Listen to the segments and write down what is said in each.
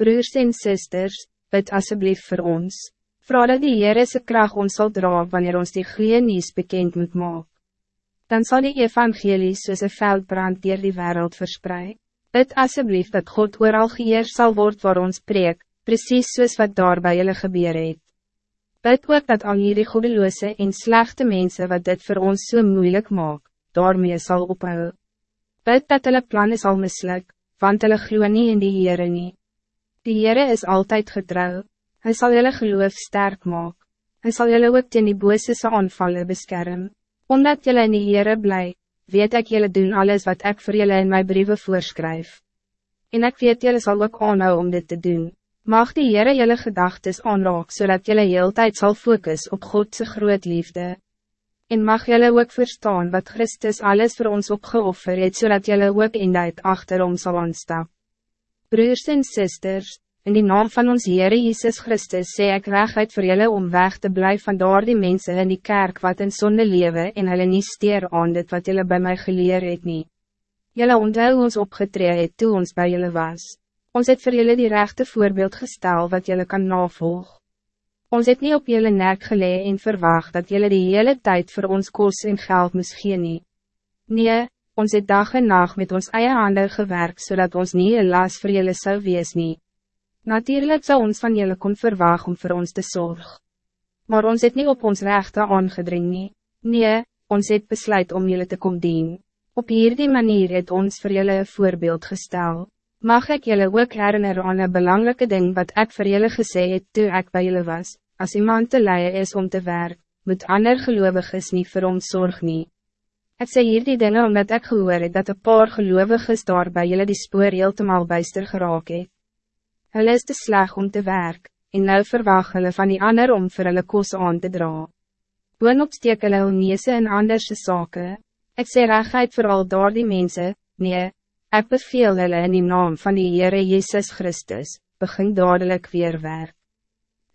Broers en zusters, bid alsjeblieft voor ons. Vra dat die Heere sy kracht ons zal dra wanneer ons die goeie nieuws bekend moet maak. Dan zal die evangelie soos een veldbrand dier die wereld verspreid. Bid alsjeblieft dat God ooral geëer zal worden waar ons preek, precies soos wat daar by julle gebeur het. Bid ook dat al hierdie goedeloose en slechte mensen wat dit voor ons zo so moeilijk maak, daarmee zal ophou. Bid dat hulle plannen zal misluk, want hulle glo nie in die Heere nie. Die Heere is altijd getrouw, Hij zal julle geloof sterk maken. Hij zal julle ook teen die bose aanvallen beschermen. Omdat julle in die Heere bly, weet ik julle doen alles wat ik voor julle in mijn brieven voorschrijf. En ik weet julle zal ook aanhou om dit te doen. Mag die Heere julle gedagtes aanraak, zodat julle heel tijd zal focus op Godse groot liefde. En mag julle ook verstaan wat Christus alles voor ons opgeoffer het, zodat julle ook in dit achterom zal aanstap. Broers en sisters, In die naam van ons Heere Jesus Christus sê ek reguit vir julle om weg te blijven van daar die mense in die kerk wat in sonde lewe en hulle nie steer aan dit wat julle bij mij geleer het nie. Julle onthou ons opgetree het toe ons bij julle was. Ons het vir julle die rechte voorbeeld gestel wat julle kan navolg. Ons het niet op julle nek gelee en verwacht dat julle die hele tijd voor ons koos en geld moes gee nie. Nee, ons het dag en nacht met ons eie handen gewerkt zodat ons niet een las voor julle zou wees nie. Natuurlijk zou ons van jullie kon verwachten om voor ons te zorgen. Maar ons het niet op ons rechten aangedring nie. Nee, ons het besluit om jullie te kom dien. Op hierdie manier het ons voor jullie een voorbeeld gestel. Mag ik jullie ook herinner aan een belangrijke ding wat ik voor jullie gesê het toe ik bij jullie was. Als iemand te leien is om te werk, moet ander geloviges niet voor ons zorg nie. Ik sê hierdie dinge omdat ik gehoor het dat een paar geloviges daar bij jullie die spoor heeltemal bijster geraak het. Hulle is te sleg om te werk, en nou verwag hulle van die ander om vir hulle kos aan te dra. Boonop steek hulle hulle neese in anderse sake. Ek sê rechtheid vir al daar die mense, nee, ek beveel hulle in die naam van die Heere Jezus Christus, begin dadelijk weer werk.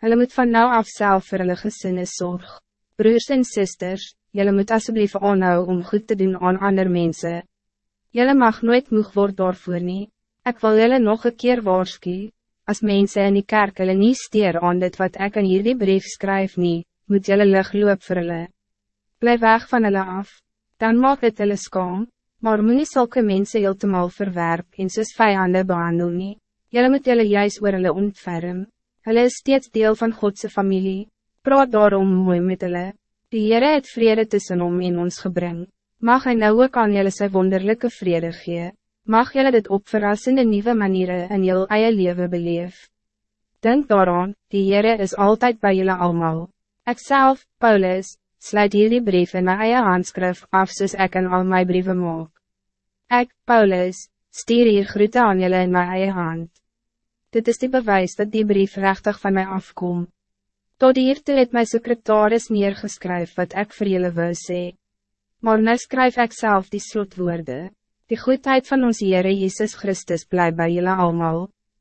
Hulle moet van nou af self vir hulle gesinne zorg. Broers en sisters, julle moet asseblief aanhou om goed te doen aan ander mensen. Julle mag nooit moeg word daarvoor nie. Ek wil julle nog een keer waarschuwen. Als mensen in die kerk hulle nie steer aan dit wat ik in hierdie brief skryf nie, moet julle lig loop vir hulle. Blijf weg van hulle af, dan maak het hulle skaam, maar moet nie sulke mense heeltemal verwerp en soos vijanden behandel nie. Julle moet julle juist oor hulle ontferm. Hulle is steeds deel van Godse familie. Praat daarom mooi met hulle. Die Heere het vrede tussen om in ons gebring. Mag hy nou ook aan julle sy wonderlijke vrede gee. Mag jullie dit op verrassende nieuwe manieren in jou eie leven beleef. Denk daaraan, die Heere is altijd bij jullie allemaal. Ik zelf, Paulus, sluit jullie brief in mijn eie handskrif af soos ek in al mijn brieven maak. Ik, Paulus, stier hier groete aan jullie in mijn eie hand. Dit is die bewijs dat die brief rechtig van mij afkom. Tot hier toe het my secretaris neergeskryf wat ik voor jullie wil sê. Maar nou skryf ek self die slotwoorde. Die goedheid van ons Heere Jezus Christus blijft bij jullie allemaal.